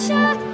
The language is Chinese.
下